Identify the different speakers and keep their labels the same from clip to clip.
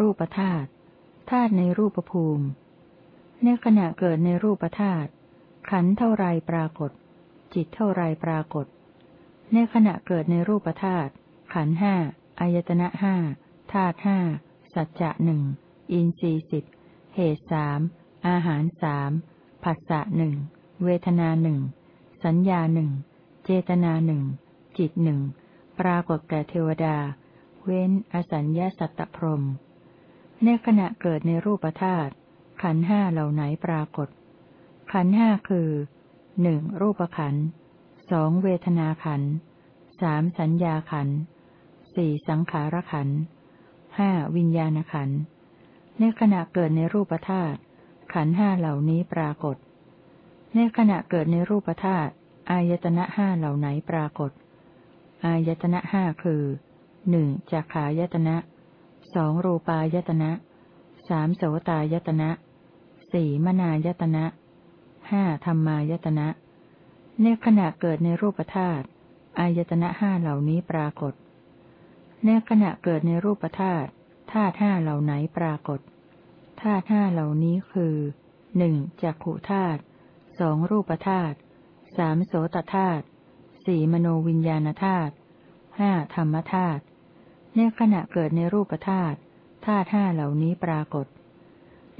Speaker 1: รูปธาตุธาตุในรูปภูมิ ในขณะเกิดในรูปธาตุขันธ์เท่าไรปรากฏ จิตเท่าไรปรากฏ ในขณะเกิดในรูปธาตุขันธ์ห้าอายตนะห้าธาตุห้าสัจจะหนึ่งอินทรีสิบเหตุสามอาหารสามผัสสะหนึ่งเวทนาหนึ่งสัญญาหนึ่งเจตนาหนึ่งจิตหนึ่งปรากฏแก่เทวดา เว้นอสัญญาสัตตพรม ในขณะเกิดในรูปธาตุขันห้าเหล่าไหนปรากฏ ขันห้าคือหนึ่งรูปขันสองเวทนาขันสามสัญญาขันสี่สังขารขันห้าวิญญาณขันในขณะเกิดในรูปธาตุขันห้าเหล่านี้ปรากฏ ในขณะเกิดในรูปธาตุอายตนะห้าเหล่าไหนปรากฏ อายตนะห้าคือหนึ่งจักขายตนะ สองรูปายตนะสามโสตายตนะสี่มนายตนะห้าธรรมายตนะ ในขณะเกิดในรูปธาตุอายตนะห้าเหล่านี้ปรากฏ ในขณะเกิดในรูปธาตุธาตุห้าเหล่าไหนปรากฏธาตุห้าเหล่านี้คือหนึ่งจักขุธาตุสองรูปธาตุสามโสตธาตุสี่มโนวิญญาณธาตุห้าธรรมธาตุ ในขณะเกิดในรูปธาตุธาตุห้าเหล่านี้ปรากฏ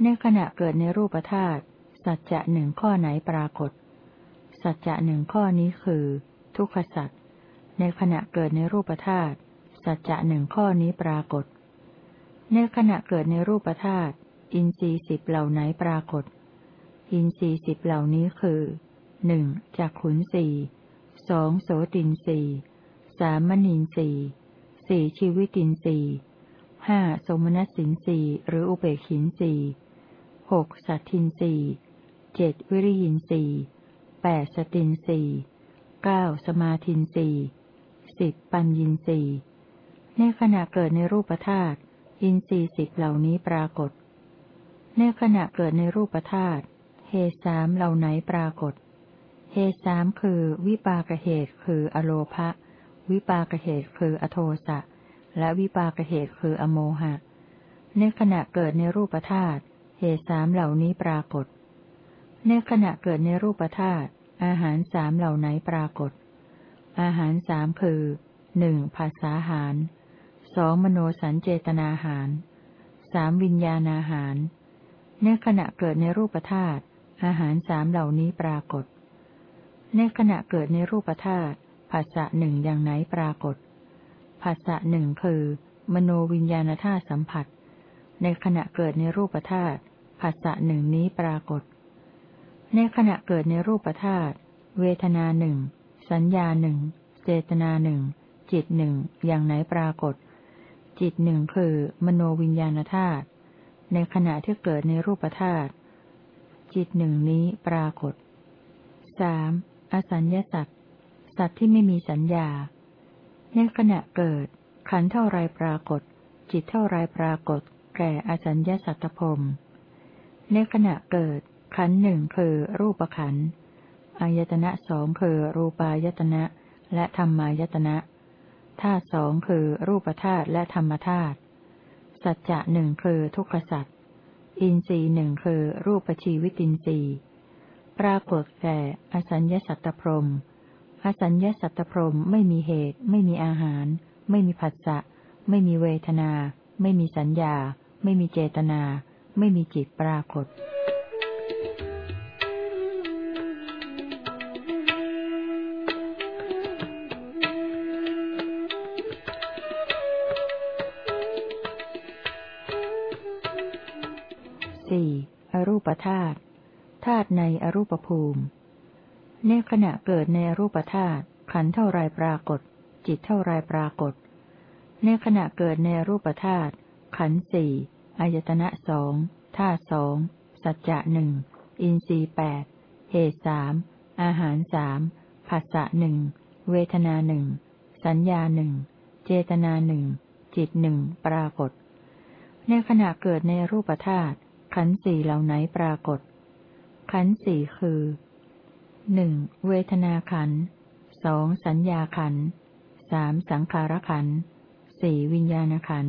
Speaker 1: ในขณะเกิดในรูปธาตุสัจจะหนึ่งข้อไหนปรากฏ สัจจะหนึ่งข้อนี้คือ ทุกขสัจในขณะเกิดในรูปธาตุสัจจะหนึ่งข้อนี้ปรากฏ ในขณะเกิดในรูปธาตุอินทรีสิบเหล่าไหนปรากฏ อินทรีสิบเหล่านี้คือหนึ่งจากขุนสี่สองโสตินสี่สามมณีนสี่ สี่ชีวิตินสี่ห้าสมณสินสี่หรืออุเบกินสี่หกสัตทินสี่เจ็ดวิริยินสี่แปดสตินสี่เก้าสมาธินสี่สิบปัญญินสี่ในขณะเกิดในรูปธาตุอินทรีสิบเหล่านี้ปรากฏ ในขณะเกิดในรูปธาตุเหตุสามเหล่าไหนปรากฏเหตุสามคือวิปากเหตุคืออโลภะ วิปากเหตุคืออโทสะ และวิปากเหตุคืออโมหะ ในขณะเกิดในรูปธาตุเหตุสามเหล่านี้ปรากฏ ในขณะเกิดในรูปธาตุอาหารสามเหล่าไหนปรากฏ อาหารสามคือหนึ่งภาษาหารสองมโนสัญเจตนาหารสามวิญญาณอาหาร ในขณะเกิดในรูปธาตุอาหารสามเหล่านี้ปรากฏ ในขณะเกิดในรูปธาตุ ภาษะหนึ่งอย่างไหนปรากฏภาษะหนึ่งคือ มโนวิญญาณธาตุสัมผัส ในขณะเกิดในรูปธาตุภาษะหนึ่งนี้ปรากฏ ในขณะเกิดในรูปธาตุเวทนาหนึ่งสัญญาหนึ่งเจตนาหนึ่งจิตหนึ่งอย่างไหนปรากฏ จิตหนึ่งคือ มโนวิญญาณธาตุในขณะที่เกิดในรูปธาตุจิตหนึ่งนี้ปรากฏสามอสัญญาสัต สัตว์ที่ไม่มีสัญญา ในขณะเกิด ขันเท่าไรปรากฏ จิตเท่าไรปรากฏ แก่อสัญญาสัตตพรมในขณะเกิด ขันหนึ่งคือรูปขันอายตนะสองคือรูปายตนะ และธรรมายตนะธาตุสองคือรูปธาตุและธรรมธาตุสัจจะหนึ่งคือทุกขสัจอินทรีหนึ่งคือรูปชีวิตินทรีย์ปรากฏแก่อสัญญาสัตตพรม อสัญญาสัตตพรมไม่มีเหตุ ไม่มีอาหาร ไม่มีผัสสะ ไม่มีเวทนา ไม่มีสัญญา ไม่มีเจตนา ไม่มีจิตปรากฏสี่อรูปธาตุธาตุในอรูปภูมิ ในขณะเกิดในรูปธาตุขันเท่าไรปรากฏ จิตเท่าไรปรากฏ ในขณะเกิดในรูปธาตุขันสี่อายตนะสองธาตุสองสัจจะหนึ่งอินทรีแปดเหตุสามอาหารสามผัสสะหนึ่งเวทนาหนึ่งสัญญาหนึ่งเจตนาหนึ่งจิตหนึ่งปรากฏ ในขณะเกิดในรูปธาตุขันสี่เหล่าไหนปรากฏ ขันสี่คือ หนึ่งเวทนาขันสองสัญญาขันสามสังขารขันสี่วิญญาณขัน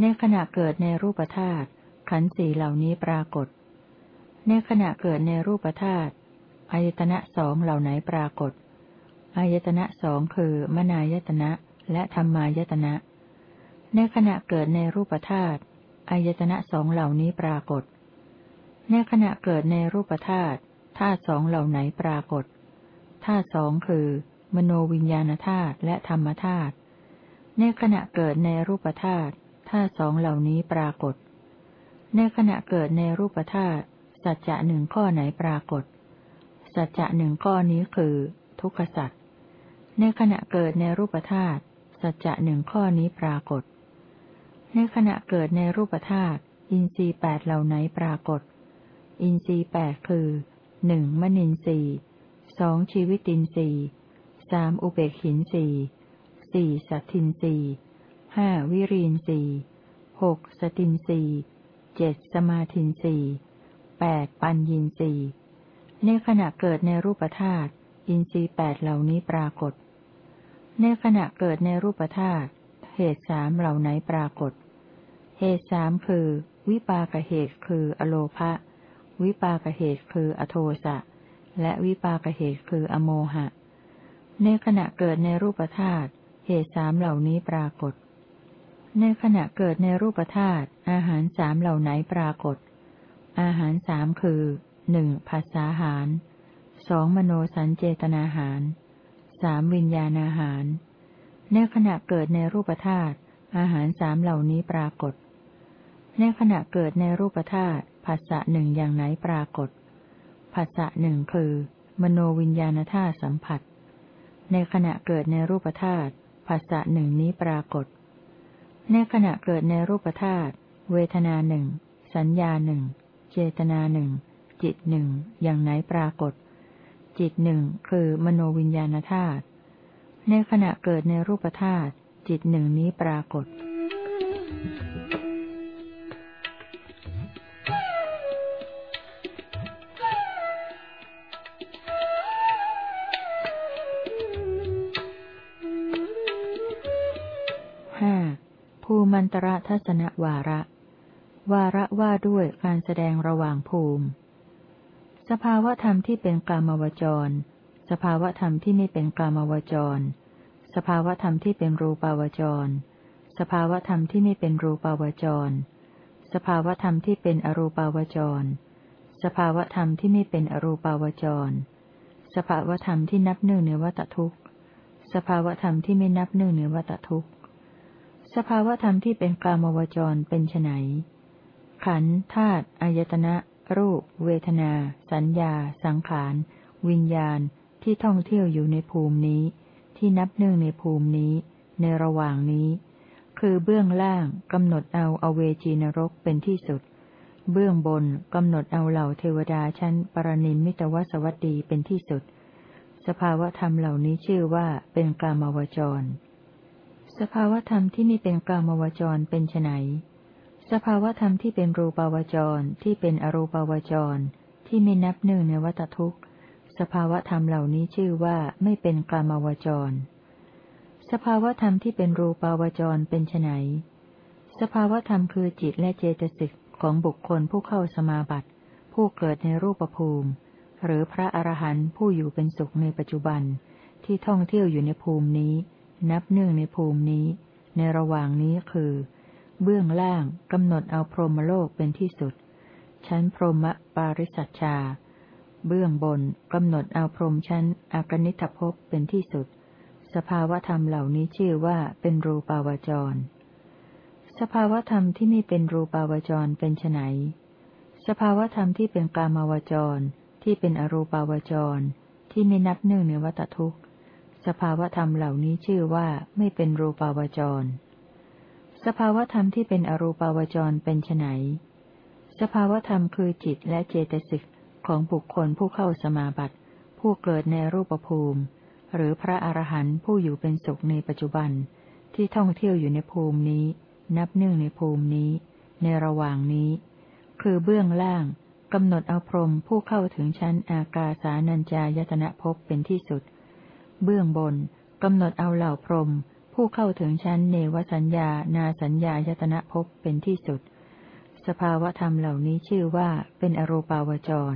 Speaker 1: ในขณะเกิดในรูปธาตุขันธ์สี่เหล่านี้ปรากฏ ในขณะเกิดในรูปธาตุอายตนะสองเหล่าไหนปรากฏอายตนะสองคือ มนายตนะและธรรมายตนะ ในขณะเกิดในรูปธาตุอายตนะสองเหล่านี้ปรากฏ ในขณะเกิดในรูปธาตุ ธาตุสองเหล่าไหนปรากฏธาตุสองคือ มโนวิญญาณธาตุและธรรมธาตุในขณะเกิดในรูปธาตุธาตุสองเหล่านี้ปรากฏ ในขณะเกิดในรูปธาตุสัจจะหนึ่งข้อไหนปรากฏ สัจจะหนึ่งข้อนี้คือ ทุกขสัจในขณะเกิดในรูปธาตุสัจจะหนึ่งข้อนี้ปรากฏ ในขณะเกิดในรูปธาตุอินทรีแปดเหล่าไหนปรากฏ อินทรีแปดคือ หนึ่งมนินทรีสองชีวิตินทรีสามอุเบกขินทรีสี่สัตทินทรีห้าวิรินทรีหกสตินทรีเจ็ดสมาธินทรีแปดปัญญินทรีในขณะเกิดในรูปธาตุอินทรีแปดเหล่านี้ปรากฏ ในขณะเกิดในรูปธาตุเหตุสามเหล่าไหนปรากฏ เหตุสามคือ วิปากเหตุคืออโลภะ วิปากเหตุคืออโทสะ และวิปากเหตุคืออโมหะ ในขณะเกิดในรูปธาตุเหตุสามเหล่านี้ปรากฏ ในขณะเกิดในรูปธาตุอาหารสามเหล่าไหนปรากฏ อาหารสามคือหนึ่งภาษาหารสองมโนสัญเจตนาหารสามวิญญาณอาหาร ในขณะเกิดในรูปธาตุอาหารสามเหล่านี้ปรากฏ ในขณะเกิดในรูปธาตุ ภาษะหนึ่งอย่างไหนปรากฏภาษะหนึ่งคือ มโนวิญญาณธาตุสัมผัส ในขณะเกิดในรูปธาตุภาษะหนึ่งนี้ปรากฏ ในขณะเกิดในรูปธาตุเวทนาหนึ่งสัญญาหนึ่งเจตนาหนึ่งจิตหนึ่งอย่างไหนปรากฏ จิตหนึ่งคือมโนวิญญาณธาตุในขณะเกิดในรูปธาตุจิตหนึ่งนี้ปรากฏห้า ตรทัศนวาระ วาระว่าด้วยการแสดงระหว่างภูมิ สภาวธรรมที่เป็นกามวจร สภาวธรรมที่ไม่เป็นกามวจร สภาวธรรมที่เป็นรูปาวจร สภาวธรรมที่ไม่เป็นรูปาวจร สภาวธรรมที่เป็นอรูปาวจร สภาวธรรมที่ไม่เป็นอรูปาวจร สภาวธรรมที่นับหนึ่งในวัตทุกข์สภาวธรรมที่ไม่นับหนึ่งในวัตทุกข์ สภาวธรรมที่เป็นกามวจรเป็นไนขันธ์ธาตุอายตนะ รูป เวทนา สัญญา สังขาร วิญญาณที่ท่องเที่ยวอยู่ในภูมินี้ ที่นับเนื่องในภูมินี้ ในระหว่างนี้ คือเบื้องล่างกำหนดเอาเอาเวจีนรกเป็นที่สุด เบื้องบนกำหนดเอาเหล่าเทวดาชั้นปรนิมมิตวสวัสดีเป็นที่สุด สภาวธรรมเหล่านี้ชื่อว่าเป็นกามวจร สภาวธรรมที่ไม่เป็นกามวจรเป็นไนสภาวธรรมที่เป็นรูปาวจรที่เป็นอรูปาวจร ที่ไม่นับหนึ่งในวัตทุกข์ สภาวธรรมเหล่านี้ชื่อว่าไม่เป็นกลามวจร สภาวธรรมที่เป็นรูปาวจรเป็นไนสภาวธรรมคือจิตและเจตสิกของบุคคลผู้เข้าสมาบัติ ผู้เกิดในรูปภูมิ หรือพระอรหันต์ผู้อยู่เป็นสุขในปัจจุบันที่ท่องเที่ยวอยู่ในภูมินี้ นับเนื่องในภูมินี้ ในระหว่างนี้คือ เบื้องล่างกำหนดเอาพรหมโลกเป็นที่สุด ชั้นพรหมปาริสัชชา เบื้องบนกำหนดเอาพรหมชั้นอากนิทภพเป็นที่สุด สภาวธรรมเหล่านี้ชื่อว่าเป็นรูปาวจร สภาวธรรมที่ไม่เป็นรูปาวจรเป็นไนสภาวธรรมที่เป็นกามาวจร ที่เป็นอรูปาวจร ที่ไม่นับหนึ่งในวัตทุกข์ สภาวธรรมเหล่านี้ชื่อว่าไม่เป็นรูปาวจร สภาวธรรมที่เป็นอรูปาวจรเป็นไนสภาวธรรมคือจิตและเจตสิกของบุคคลผู้เข้าสมาบัติ ผู้เกิดในรูปภูมิ หรือพระอรหันต์ผู้อยู่เป็นสุขในปัจจุบัน ที่ท่องเที่ยวอยู่ในภูมินี้ นับหนึ่งในภูมินี้ ในระหว่างนี้ คือเบื้องล่างกำหนดเอาพรมผู้เข้าถึงชั้นอากาสานัญจายตนะภพเป็นที่สุด เบื้องบนกำหนดเอาเหล่าพรม ผู้เข้าถึงชั้นเนวสัญญา นาสัญญายตนะภพเป็นที่สุด สภาวธรรมเหล่านี้ชื่อว่าเป็นอรูปาวจร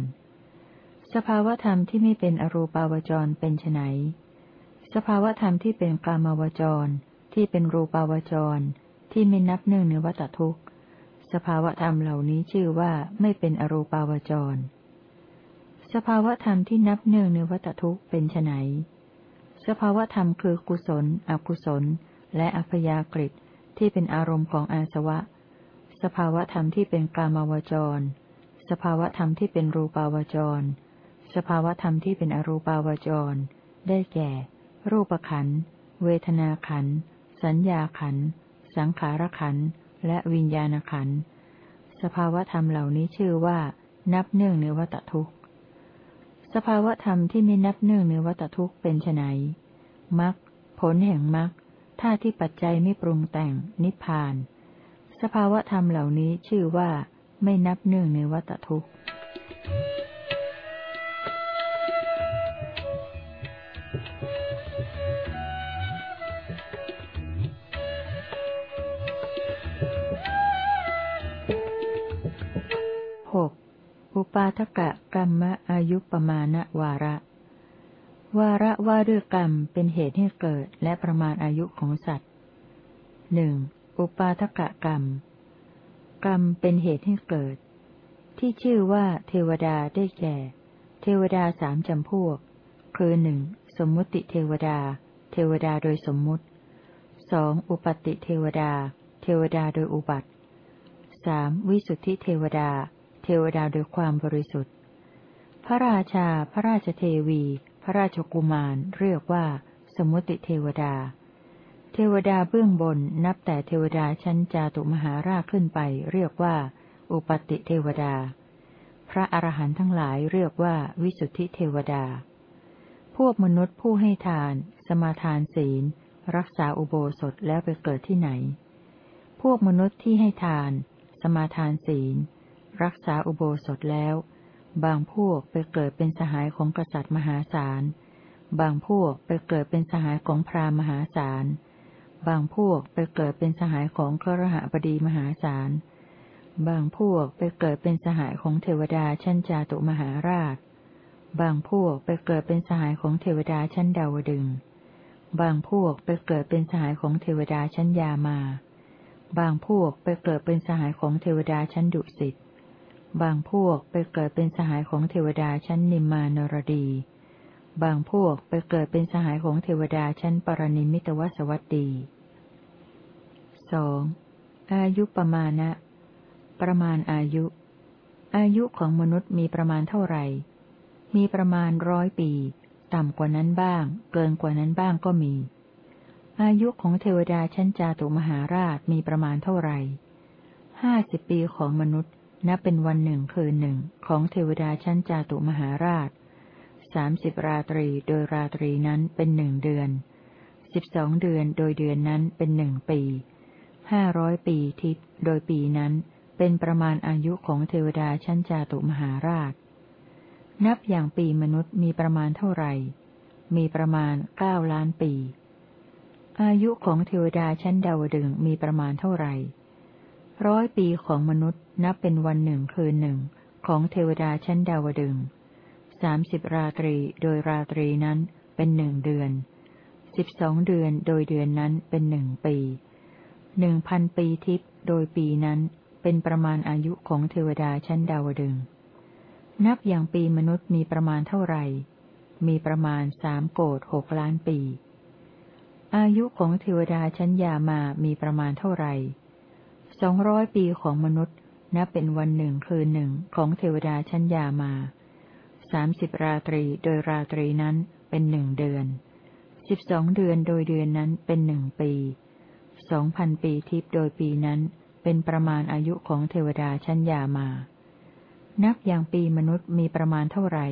Speaker 1: สภาวธรรมที่ไม่เป็นอรูปาวจรเป็นไนสภาวธรรมที่เป็นกามาวจร ที่เป็นรูปาวจร ที่ไม่นับเนื่องในวัตทุกข์สภาวธรรมเหล่านี้ชื่อว่าไม่เป็นอรูปาวจร สภาวธรรมที่นับเนื่องในวัตทุกข์เป็นไน สภาวธรรมคือกุศล อกุศล และอัพยากฤิที่เป็นอารมณ์ของอาสวะ สภาวธรรมที่เป็นกามาวจร สภาวธรรมที่เป็นรูปาวจร สภาวธรรมที่เป็นอรูปาวจร ได้แก่ รูปขัน เวทนาขัน สัญญาขัน สังขารขัน และวิญญาณขัน สภาวธรรมเหล่านี้ชื่อว่า นับเนื่องในวัตทุกข์ สภาวธรรมที่ไม่นับเนื่องในวัตทุกข์เป็นไนมรรคผลแห่งมรรคท่าที่ปัจจัยไม่ปรุงแต่ง นิพพาน สภาวธรรมเหล่านี้ชื่อว่า ไม่นับเนื่องในวัตทุกข์ อุปาทกะกรรมอายุปมาณวาระ วาระว่าด้วยกรรมเป็นเหตุให้เกิดและประมาณอายุของสัตว์หนึ่งอุปาทกะกรรม กรรมเป็นเหตุให้เกิด ที่ชื่อว่าเทวดาได้แก่ เทวดาสามจำพวก คือหนึ่งสมมุติเทวดา เทวดาโดยสมมุติสองอุปติเทวดา เทวดาโดยอุบัติสามวิสุทธิเทวดา เทวดาโดยความบริสุทธิ์ พระราชา พระราชเทวี พระราชกุมารเรียกว่า สมุติเทวดา เทวดาเบื้องบนนับแต่เทวดาชั้นจาตุมหาราชขึ้นไป เรียกว่า อุปติเทวดา พระอรหันต์ทั้งหลายเรียกว่าวิสุทธิเทวดา พวกมนุษย์ผู้ให้ทาน สมาทานศีล รักษาอุโบสถแล้วไปเกิดที่ไหน พวกมนุษย์ที่ให้ทาน สมาทานศีล รักษาอุโบสถแล้ว บางพวกไปเกิดเป็นสหายของกษัตริย์มหาศาล บางพวกไปเกิดเป็นสหายของพราหมณ์มหาศาล บางพวกไปเกิดเป็นสหายของกรหบดีมหาศาล บางพวกไปเกิดเป็นสหายของเทวดาชั้นจาตุมหาราช บางพวกไปเกิดเป็นสหายของเทวดาชั้นดาวดึงบางพวกไปเกิดเป็นสหายของเทวดาชั้นยามา บางพวกไปเกิดเป็นสหายของเทวดาชั้นดุสิต บางพวกไปเกิดเป็นสหายของเทวดาชั้นนิมมานรดี บางพวกไปเกิดเป็นสหายของเทวดาชั้นปรนิมิตวสวัตดีสองอายุประมาณะ ประมาณอายุ อายุของมนุษย์มีประมาณเท่าไหร่ มีประมาณร้อยปี ต่ำกว่านั้นบ้าง เกินกว่านั้นบ้างก็มี อายุของเทวดาชั้นจาตุมหาราชมีประมาณเท่าไหร่ห้าสิบปีของมนุษย์ นับเป็นวันหนึ่งคืนหนึ่งของเทวดาชั้นจาตุมหาราชสามสิบราตรีโดยราตรีนั้นเป็นหนึ่งเดือนสิบสองเดือนโดยเดือนนั้นเป็นหนึ่งปีห้าร้อยปีทิพโดยปีนั้นเป็นประมาณอายุของเทวดาชั้นจาตุมหาราช นับอย่างปีมนุษย์มีประมาณเท่าไหร่ มีประมาณเก้าล้านปี อายุของเทวดาชั้นดาวดึงมีประมาณเท่าไหร่ ร้อยปีของมนุษย์นับเป็นวันหนึ่งคืนหนึ่งของเทวดาชั้นดาวดึงสามสิบราตรีโดยราตรีนั้นเป็นหนึ่งเดือน สิบสองเดือนโดยเดือนนั้นเป็นหนึ่งปี หนึ่งพันปีทิพย์โดยปีนั้นเป็นประมาณอายุของเทวดาชั้นดาวดึง นับอย่างปีมนุษย์มีประมาณเท่าไหร่ มีประมาณสามโกดหกล้านปี อายุของเทวดาชั้นยามามีประมาณเท่าไหร่ สองร้อยปีของมนุษย์ นับเป็นวันหนึ่งคืนหนึ่งของเทวดาชั้นยามาสามสิบราตรีโดยราตรีนั้นเป็นหนึ่งเดือนสิบสองเดือนโดยเดือนนั้นเป็นหนึ่งปีสองพันปีทิพย์โดยปีนั้นเป็นประมาณอายุของเทวดาชั้นยามา นับอย่างปีมนุษย์มีประมาณเท่าไหร่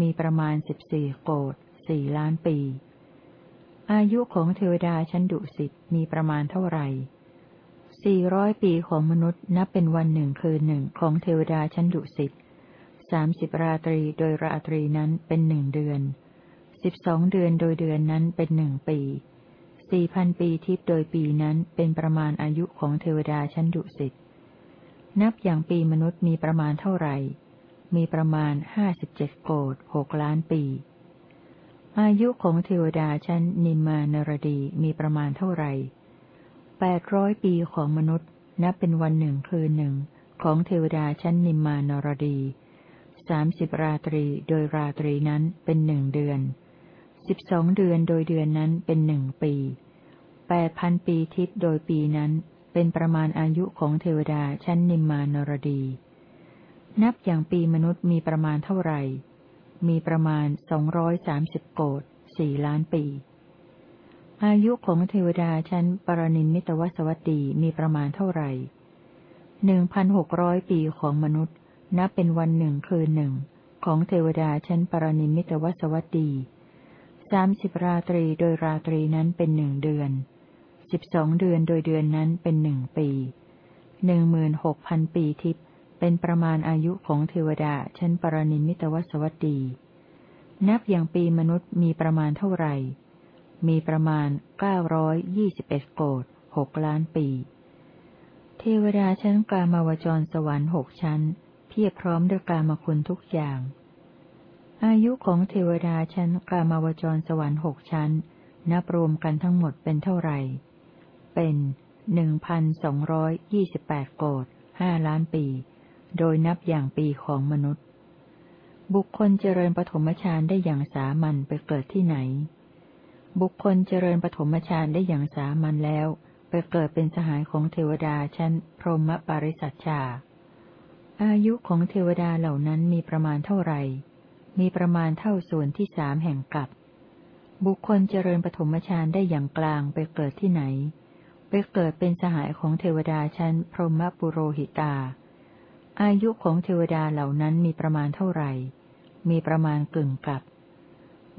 Speaker 1: มีประมาณสิบสี่โกดสี่ล้านปี อายุของเทวดาชั้นดุสิตมีประมาณเท่าไหร่ สี่ร้อยปีของมนุษย์นับเป็นวันหนึ่งคืนหนึ่งของเทวดาชั้นดุสิตสามสิบราตรีโดยราตรีนั้นเป็นหนึ่งเดือน สิบสองเดือนโดยเดือนนั้นเป็นหนึ่งปี สี่พันปีทิพย์โดยปีนั้นเป็นประมาณอายุของเทวดาชั้นดุสิต นับอย่างปีมนุษย์มีประมาณเท่าไหร่ มีประมาณห้าสิบเจ็ดโกดหกล้านปี อายุของเทวดาชั้นนิมมานรดีมีประมาณเท่าไหร่ แปดร้อยปีของมนุษย์ นับเป็นวันหนึ่งคืนหนึ่ง ของเทวดาชั้นนิมมานรดี สามสิบราตรีโดยราตรีนั้นเป็นหนึ่งเดือน สิบสองเดือนโดยเดือนนั้นเป็นหนึ่งปี แปดพันปีทิพย์โดยปีนั้นเป็นประมาณอายุของเทวดาชั้นนิมมานรดี นับอย่างปีมนุษย์มีประมาณเท่าไหร่ มีประมาณสองร้อยสามสิบโกดสี่ล้านปี อายุของเทวดาชั้นปรนิมิตวสวัตดีมีประมาณเท่าไหร่หนึ่งพันหกร้อยปีของมนุษย์ นับเป็นวันหนึ่งคืนหนึ่ง ของเทวดาชั้นปรนิมิตวสวัตดีสามสิบราตรีโดยราตรีนั้นเป็นหนึ่งเดือนสิบสองเดือนโดยเดือนนั้นเป็นหนึ่งปีหนึ่งหมื่นหกพันปีทิพย์เป็นประมาณอายุของเทวดาชั้นปรนิมิตวสวัตดีนับอย่างปีมนุษย์มีประมาณเท่าไหร่ มีประมาณเก้าร้อยยี่สิบเอ็ดโกดหกล้านปี เทวดาชั้นกามาวจรสวรรค์หกชั้น เพียบพร้อมด้วยกามคุณทุกอย่าง อายุของเทวดาชั้นกามาวจรสวรรค์หกชั้น นับรวมกันทั้งหมดเป็นเท่าไหร่ เป็นหนึ่งพันสองร้อยยี่สิบแปดโกดห้าล้านปี โดยนับอย่างปีของมนุษย์ บุคคลเจริญปฐมฌานได้อย่างสามัญไปเกิดที่ไหน บุคคลเจริญปฐมฌานได้อย่างสามัญแล้ว ไปเกิดเป็นสหายของเทวดาชั้น พรหมปาริสัชชา อายุของเทวดาเหล่านั้นมีประมาณเท่าไหร่ มีประมาณเท่าส่วนที่สามแห่งกับ บุคคลเจริญปฐมฌานได้อย่างกลางไปเกิดที่ไหน ไปเกิดเป็นสหายของเทวดาชั้น พรหมปุโรหิตา อายุของเทวดาเหล่านั้นมีประมาณเท่าไหร่ มีประมาณกึ่งกับ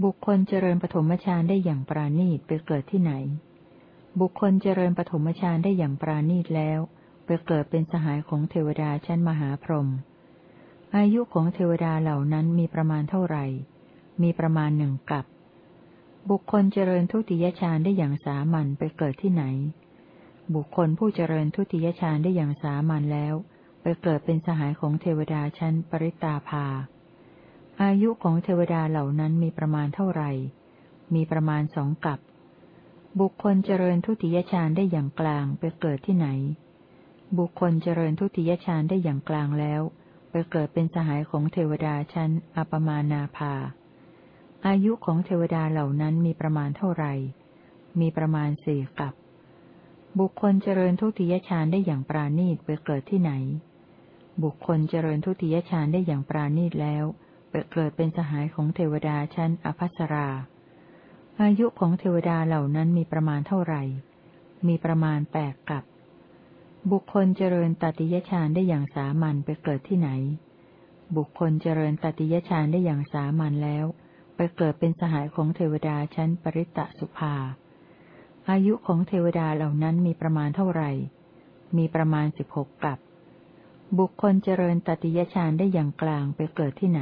Speaker 1: บุคคลเจริญปฐมฌานได้อย่างปราณีตไปเกิดที่ไหน บุคคลเจริญปฐมฌานได้อย่างปราณีตแล้ว ไปเกิดเป็นสหายของเทวดาชั้นมหาพรหม อายุของเทวดาเหล่านั้นมีประมาณเท่าไหร่ มีประมาณหนึ่งกับ บุคคลเจริญทุติยฌานได้อย่างสามัญไปเกิดที่ไหน บุคคลผู้เจริญทุติยฌานได้อย่างสามัญแล้ว ไปเกิดเป็นสหายของเทวดาชั้นปริตาภา อายุของเทวดาเหล่านั้นมีประมาณเท่าไหร่ มีประมาณสองกับ บุคคลเจริญทุติยฌานได้อย่างกลางไปเกิดที่ไหน บุคคลเจริญทุติยฌานได้อย่างกลางแล้ว ไปเกิดเป็นสหายของเทวดาชั้นอปมานาภา อายุของเทวดาเหล่านั้นมีประมาณเท่าไหร่ มีประมาณสี่กับ บุคคลเจริญทุติยฌานได้อย่างปราณีตไปเกิดที่ไหน บุคคลเจริญทุติยฌานได้อย่างปราณีตแล้ว เกิดเป็นสหายของเทวดาชั้นอภัสรา อายุของเทวดาเหล่านั้นมีประมาณเท่าไหร่ มีประมาณแปดกับ บุคคลเจริญตติยฌานได้อย่างสามัญไปเกิดที่ไหน บุคคลเจริญตติยฌานได้อย่างสามัญแล้ว ไปเกิดเป็นสหายของเทวดาชั้นปริตตสุภา อายุของเทวดาเหล่านั้นมีประมาณเท่าไหร่ มีประมาณสิบหกกับบุคคลเจริญตติยฌานได้อย่างกลางไปเกิดที่ไหน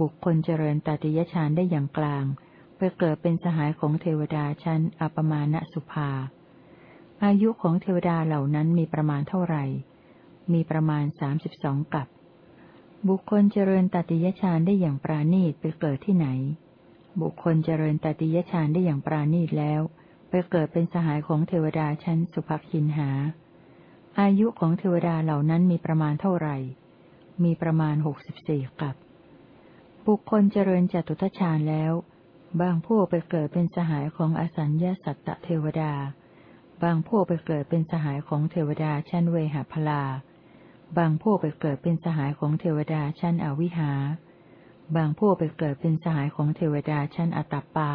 Speaker 1: บุคคลเจริญตติยฌานได้อย่างกลาง ไปเกิดเป็นสหายของเทวดาชั้นอปมาณสุภา อายุของเทวดาเหล่านั้นมีประมาณเท่าไหร่ มีประมาณสามสิบสองกับบุคคลเจริญตติยฌานได้อย่างปราณีตไปเกิดที่ไหน บุคคลเจริญตติยฌานได้อย่างปราณีตแล้ว ไปเกิดเป็นสหายของเทวดาชั้นสุภคินหา อายุของเทวดาเหล่านั้นมีประมาณเท่าไหร่ มีประมาณหกสิบสี่กับ บุคคลเจริญจตุทชานแล้ว บางพวกไปเกิดเป็นสหายของอสัญญาสัตตเทวดา บางพวกไปเกิดเป็นสหายของเทวดาชั้นเวหาพลา บางพวกไปเกิดเป็นสหายของเทวดาชั้นอวิหา บางพวกไปเกิดเป็นสหายของเทวดาชั้นอตัปปา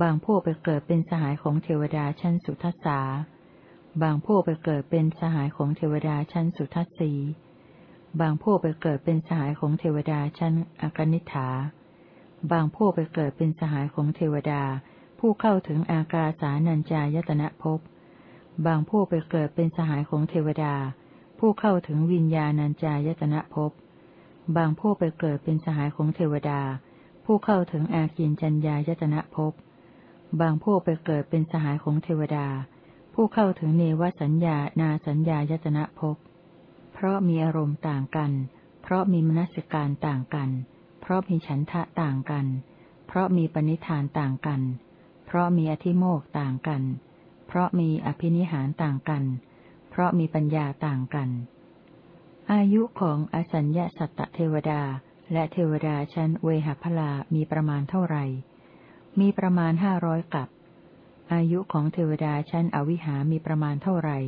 Speaker 1: บางพวกไปเกิดเป็นสหายของเทวดาชั้นสุทัสสา บางพวกไปเกิดเป็นสหายของเทวดาชั้นสุทัสสี บางพวกไปเกิดเป็นสหายของเทวดาชั้นอกนิฐา บางพวกไปเกิดเป็นสหายของเทวดา ผู้เข้าถึงอากาสานัญจายตนะภพ บางผู้ไปเกิดเป็นสหายของเทวดา ผู้เข้าถึงวิญญาณัญจายตนะภพ บางผู้ไปเกิดเป็นสหายของเทวดา ผู้เข้าถึงอากินจัญญายตนะภพ บางพวกไปเกิดเป็นสหายของเทวดา ผู้เข้าถึงเนวสัญญานาสัญญายตนะภพ ราะมีอารมณ์ต่างกัน เพราะมีมนสิการต่างกัน เพราะมีฉันทะต่างกัน เพราะมีปณิธานต่างกัน เพราะมีอธิโมกต่างกัน เพราะมีอภินิหารต่างกัน เพราะมีปัญญาต่างกัน อายุของอสัญญาสัตตเทวดา และเทวดาชั้นเวหพลามีประมาณเท่าไหร่ มีประมาณห้าร้อยกับ อายุของเทวดาชั้นอวิหามีประมาณเท่าไหร่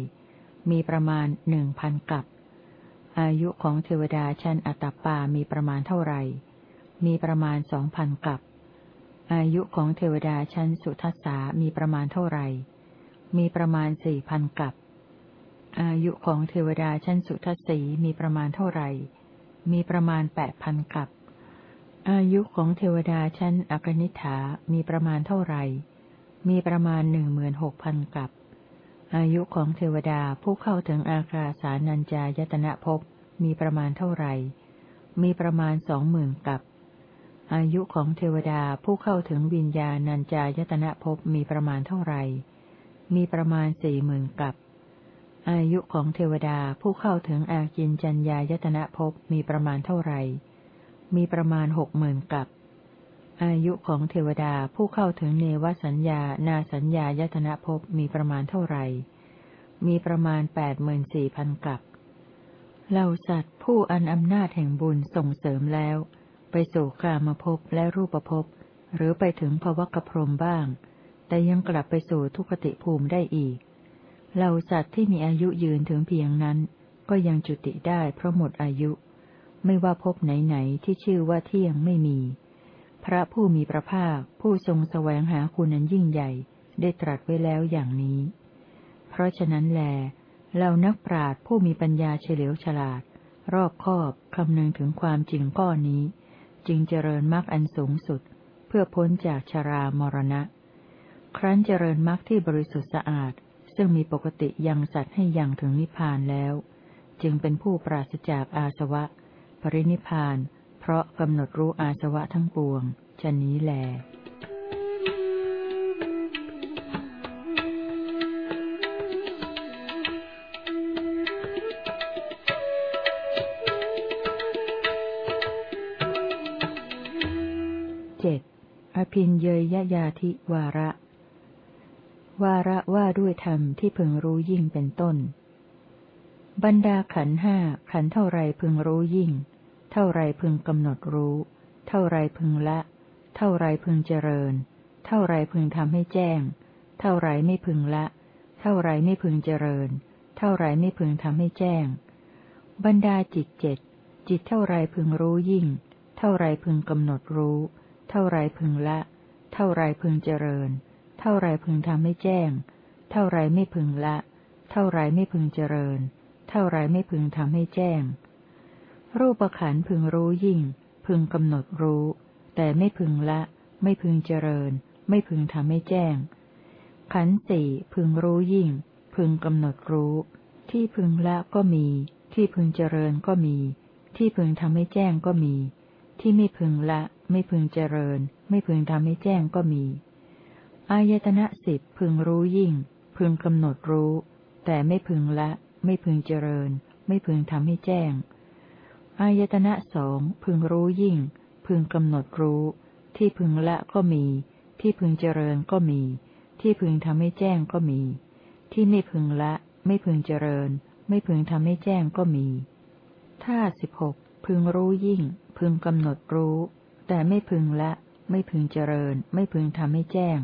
Speaker 1: มีประมาณหนึ่งพันกับ อายุของเทวดาชั้นอัตปามีประมาณเท่าไหร่ มีประมาณสองพันกับ อายุของเทวดาชั้นสุทัสสามีประมาณเท่าไหร่ มีประมาณสี่พันกับ อายุของเทวดาชั้นสุทัสสีมีประมาณเท่าไหร่ มีประมาณแปดพันกับ อายุของเทวดาชั้นอกนิฐามีประมาณเท่าไหร่ มีประมาณหนึ่งหมื่นหกพันกับ อายุของเทวดาผู้เข้าถึงอากาสานัญจายตนะภพมีประมาณเท่าไหร่ มีประมาณสองหมื่นกับ อายุของเทวดาผู้เข้าถึงวิญญาณัญจายตนะภพมีประมาณเท่าไหร่ มีประมาณสี่หมื่นกับ อายุของเทวดาผู้เข้าถึงอากินจัญญายตนะภพมีประมาณเท่าไหร่ มีประมาณหกหมื่นกับ อายุของเทวดาผู้เข้าถึงเนวสัญญา นาสัญญายตนะภพมีประมาณเท่าไหร่ มีประมาณแปดหมื่นสี่พันกับเหล่าสัตว์ผู้อันอำนาจแห่งบุญส่งเสริมแล้ว ไปสู่กามภพและรูปภพ หรือไปถึงภวกพรมบ้าง แต่ยังกลับไปสู่ทุกติภูมิได้อีก เหล่าสัตว์ที่มีอายุยืนถึงเพียงนั้น ก็ยังจุติได้เพราะหมดอายุ ไม่ว่าพบไหนๆที่ชื่อว่าเที่ยงไม่มี พระผู้มีพระภาคผู้ทรงแสวงหาคุณนั้นยิ่งใหญ่ ได้ตรัสไว้แล้วอย่างนี้ เพราะฉะนั้นแลเรานักปราชญ์ผู้มีปัญญาเฉลียวฉลาด รอบคอบคำนึงถึงความจริงก้อนนี้ จึงเจริญมรรคอันสูงสุด เพื่อพ้นจากชรามรณะ ครั้นเจริญมรรคที่บริสุทธิ์สะอาด ซึ่งมีปกติยังสัตว์ให้ยังถึงนิพพานแล้ว จึงเป็นผู้ปราศจากอาสวะ ปรินิพพาน เพราะกำหนดรู้อาสวะทั้งปวงชนนี้แลเจ็ดอภินเยยยะยาธิวาระ วาระว่าด้วยธรรมที่พึงรู้ยิ่งเป็นต้น บรรดาขันห้าขันเท่าไรพึงรู้ยิ่ง เท่าไรพึงกำหนดรู้ เท่าไรพึงละ เท่าไรพึงเจริญ เท่าไรพึงทำให้แจ้ง เท่าไรไม่พึงละ เท่าไรไม่พึงเจริญ เท่าไรไม่พึงทำให้แจ้ง บรรดาจิตเจ็ดจิตเท่าไรพึงรู้ยิ่ง เท่าไรพึงกำหนดรู้ เท่าไรพึงละ เท่าไรพึงเจริญ เท่าไรพึงทำให้แจ้ง เท่าไรไม่พึงละ เท่าไรไม่พึงเจริญ เท่าไรไม่พึงทำให้แจ้ง รูปขันพึงรู้ยิ่ง พึงกำหนดรู้ แต่ไม่พึงละ ไม่พึงเจริญ ไม่พึงทำให้แจ้ง ขันสี่พึงรู้ยิ่ง พึงกำหนดรู้ ที่พึงละก็มี ที่พึงเจริญก็มี ที่พึงทำให้แจ้งก็มี ที่ไม่พึงละ ไม่พึงเจริญ ไม่พึงทำให้แจ้งก็มี อายตนะสิบพึงรู้ยิ่ง พึงกำหนดรู้ แต่ไม่พึงละ ไม่พึงเจริญ ไม่พึงทำให้แจ้ง อายตนะสองพึงรู้ยิ่ง พึงกำหนดรู้ ที่พึงละก็มี ที่พึงเจริญก็มี ที่พึงทำให้แจ้งก็มี ที่ไม่พึงละ ไม่พึงเจริญ ไม่พึงทำให้แจ้งก็มีท่าสิบหกพึงรู้ยิ่ง พึงกำหนดรู้ แต่ไม่พึงละ ไม่พึงเจริญ ไม่พึงทำให้แจ้ง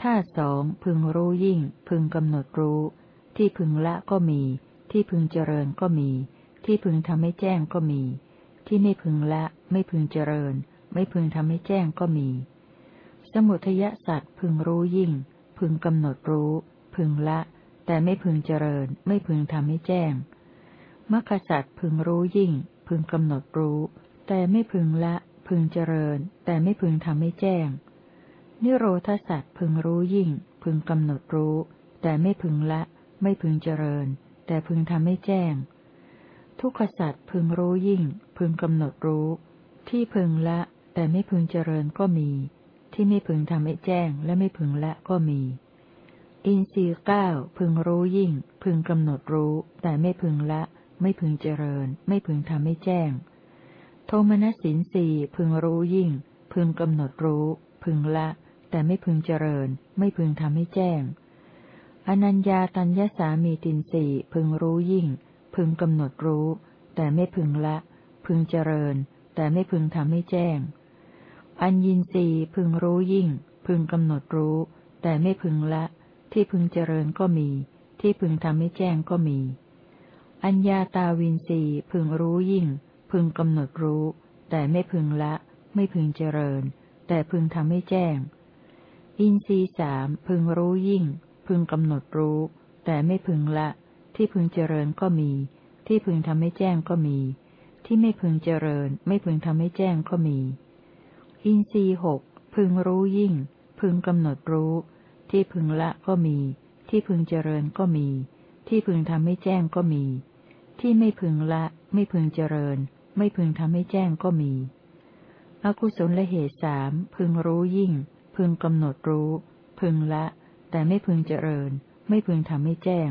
Speaker 1: ธาสองพึงรู้ยิ่ง พึงกำหนดรู้ ที่พึงละก็มี ที่พึงเจริญก็มี ที่พึงทำให้แจ้งก็มี ที่ไม่พึงละ ไม่พึงเจริญ ไม่พึงทำให้แจ้งก็มี สมุทยสัตว์พึงรู้ยิ่ง พึงกำหนดรู้ พึงละ แต่ไม่พึงเจริญ ไม่พึงทำให้แจ้งมรรคสัตว์พึงรู้ยิ่ง พึงกำหนดรู้ แต่ไม่พึงละ พึงเจริญ แต่ไม่พึงทำให้แจ้ง นิโรธสัตว์พึงรู้ยิ่ง พึงกำหนดรู้ แต่ไม่พึงละ ไม่พึงเจริญ แต่พึงทำให้แจ้ง ทุกขสัตว์พึงรู้ยิ่ง พึงกำหนดรู้ ที่พึงละ แต่ไม่พึงเจริญก็มี ที่ไม่พึงทำให้แจ้งและไม่พึงละก็มี อินทรีย์เก้าพึงรู้ยิ่ง พึงกำหนดรู้ แต่ไม่พึงละ ไม่พึงเจริญ ไม่พึงทำให้แจ้ง โทมนัสสินสีพึงรู้ยิ่ง พึงกำหนดรู้ พึงละ แต่ไม่พึงเจริญ ไม่พึงทำให้แจ้ง อนัญญาตัญญสามีตินสีพึงรู้ยิ่ง พึงกำหนดรู้ แต่ไม่พึงละ พึงเจริญ แต่ไม่พึงทำให้แจ้ง อัญญินรีพึงรู้ยิ่ง พึงกำหนดรู้ แต่ไม่พึงละ ที่พึงเจริญก็มี ที่พึงทำให้แจ้งก็มี อัญญาตาวินรีพึงรู้ยิ่ง พึงกำหนดรู้ แต่ไม่พึงละ ไม่พึงเจริญ แต่พึงทำให้แจ้ง อินทรีสามพึงรู้ยิ่ง พึงกำหนดรู้ แต่ไม่พึงละ ที่พึงเจริญก็มี ที่พึงทำให้แจ้งก็มี ที่ไม่พึงเจริญ ไม่พึงทำให้แจ้งก็มี อินทรีหกพึงรู้ยิ่ง พึงกำหนดรู้ ที่พึงละก็มี ที่พึงเจริญก็มี ที่พึงทำให้แจ้งก็มี ที่ไม่พึงละ ไม่พึงเจริญ ไม่พึงทำให้แจ้งก็มี อกุศลละเหตุสามพึงรู้ยิ่ง พึงกำหนดรู้ พึงละ แต่ไม่พึงเจริญ ไม่พึงทำให้แจ้ง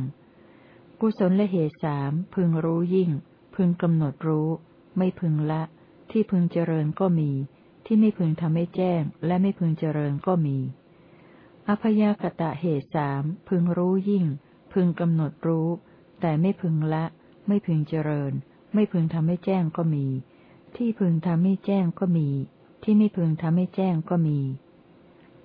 Speaker 1: กุศลละเหตุสามพึงรู้ยิ่ง พึงกำหนดรู้ ไม่พึงละ ที่พึงเจริญก็มี ที่ไม่พึงทำให้แจ้ง และไม่พึงเจริญก็มี อพยากตะเหตุสามพึงรู้ยิ่ง พึงกำหนดรู้ แต่ไม่พึงละ ไม่พึงเจริญ ไม่พึงทำให้แจ้งก็มี ที่พึงทำให้แจ้งก็มี ที่ไม่พึงทำให้แจ้งก็มี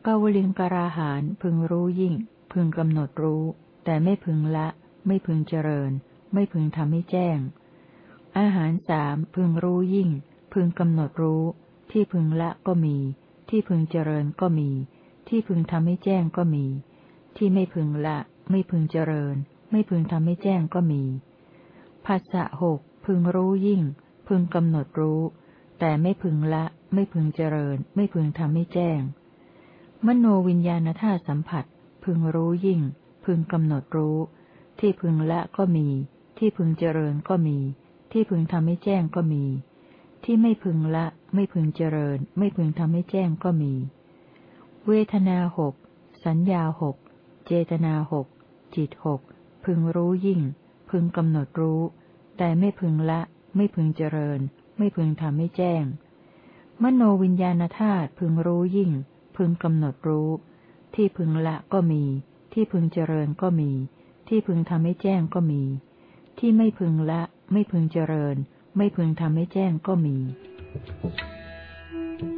Speaker 1: กาวลิงกราหานพึงรู้ยิ่ง พึงกำหนดรู้ แต่ไม่พึงละ ไม่พึงเจริญ ไม่พึงทำให้แจ้ง อาหารสามพึงรู้ยิ่ง พึงกำหนดรู้ ที่พึงละก็มี ที่พึงเจริญก็มี ที่พึงทำให้แจ้งก็มี ที่ไม่พึงละ ไม่พึงเจริญ ไม่พึงทำให้แจ้งก็มีภาษะหกพึงรู้ยิ่ง พึงกำหนดรู้ แต่ไม่พึงละ ไม่พึงเจริญ ไม่พึงทำให้แจ้ง มโนวิญญาณธาตุสัมผัส พึงรู้ยิ่ง พึงกำหนดรู้ ที่พึงละก็มี ที่พึงเจริญก็มี ที่พึงทำให้แจ้งก็มี ที่ไม่พึงละ ไม่พึงเจริญ ไม่พึงทำให้แจ้งก็มี เวทนาหกสัญญาหกเจตนาหกจิตหกพึงรู้ยิ่ง พึงกำหนดรู้ แต่ไม่พึงละ ไม่พึงเจริญ ไม่พึงทำให้แจ้ง มโนวิญญาณธาตุพึงรู้ยิ่ง พึงกำหนดรู้ ที่พึงละก็มี ที่พึงเจริญก็มี ที่พึงทำให้แจ้งก็มี ที่ไม่พึงละ ไม่พึงเจริญ ไม่พึงทำให้แจ้งก็มี
Speaker 2: Thank you.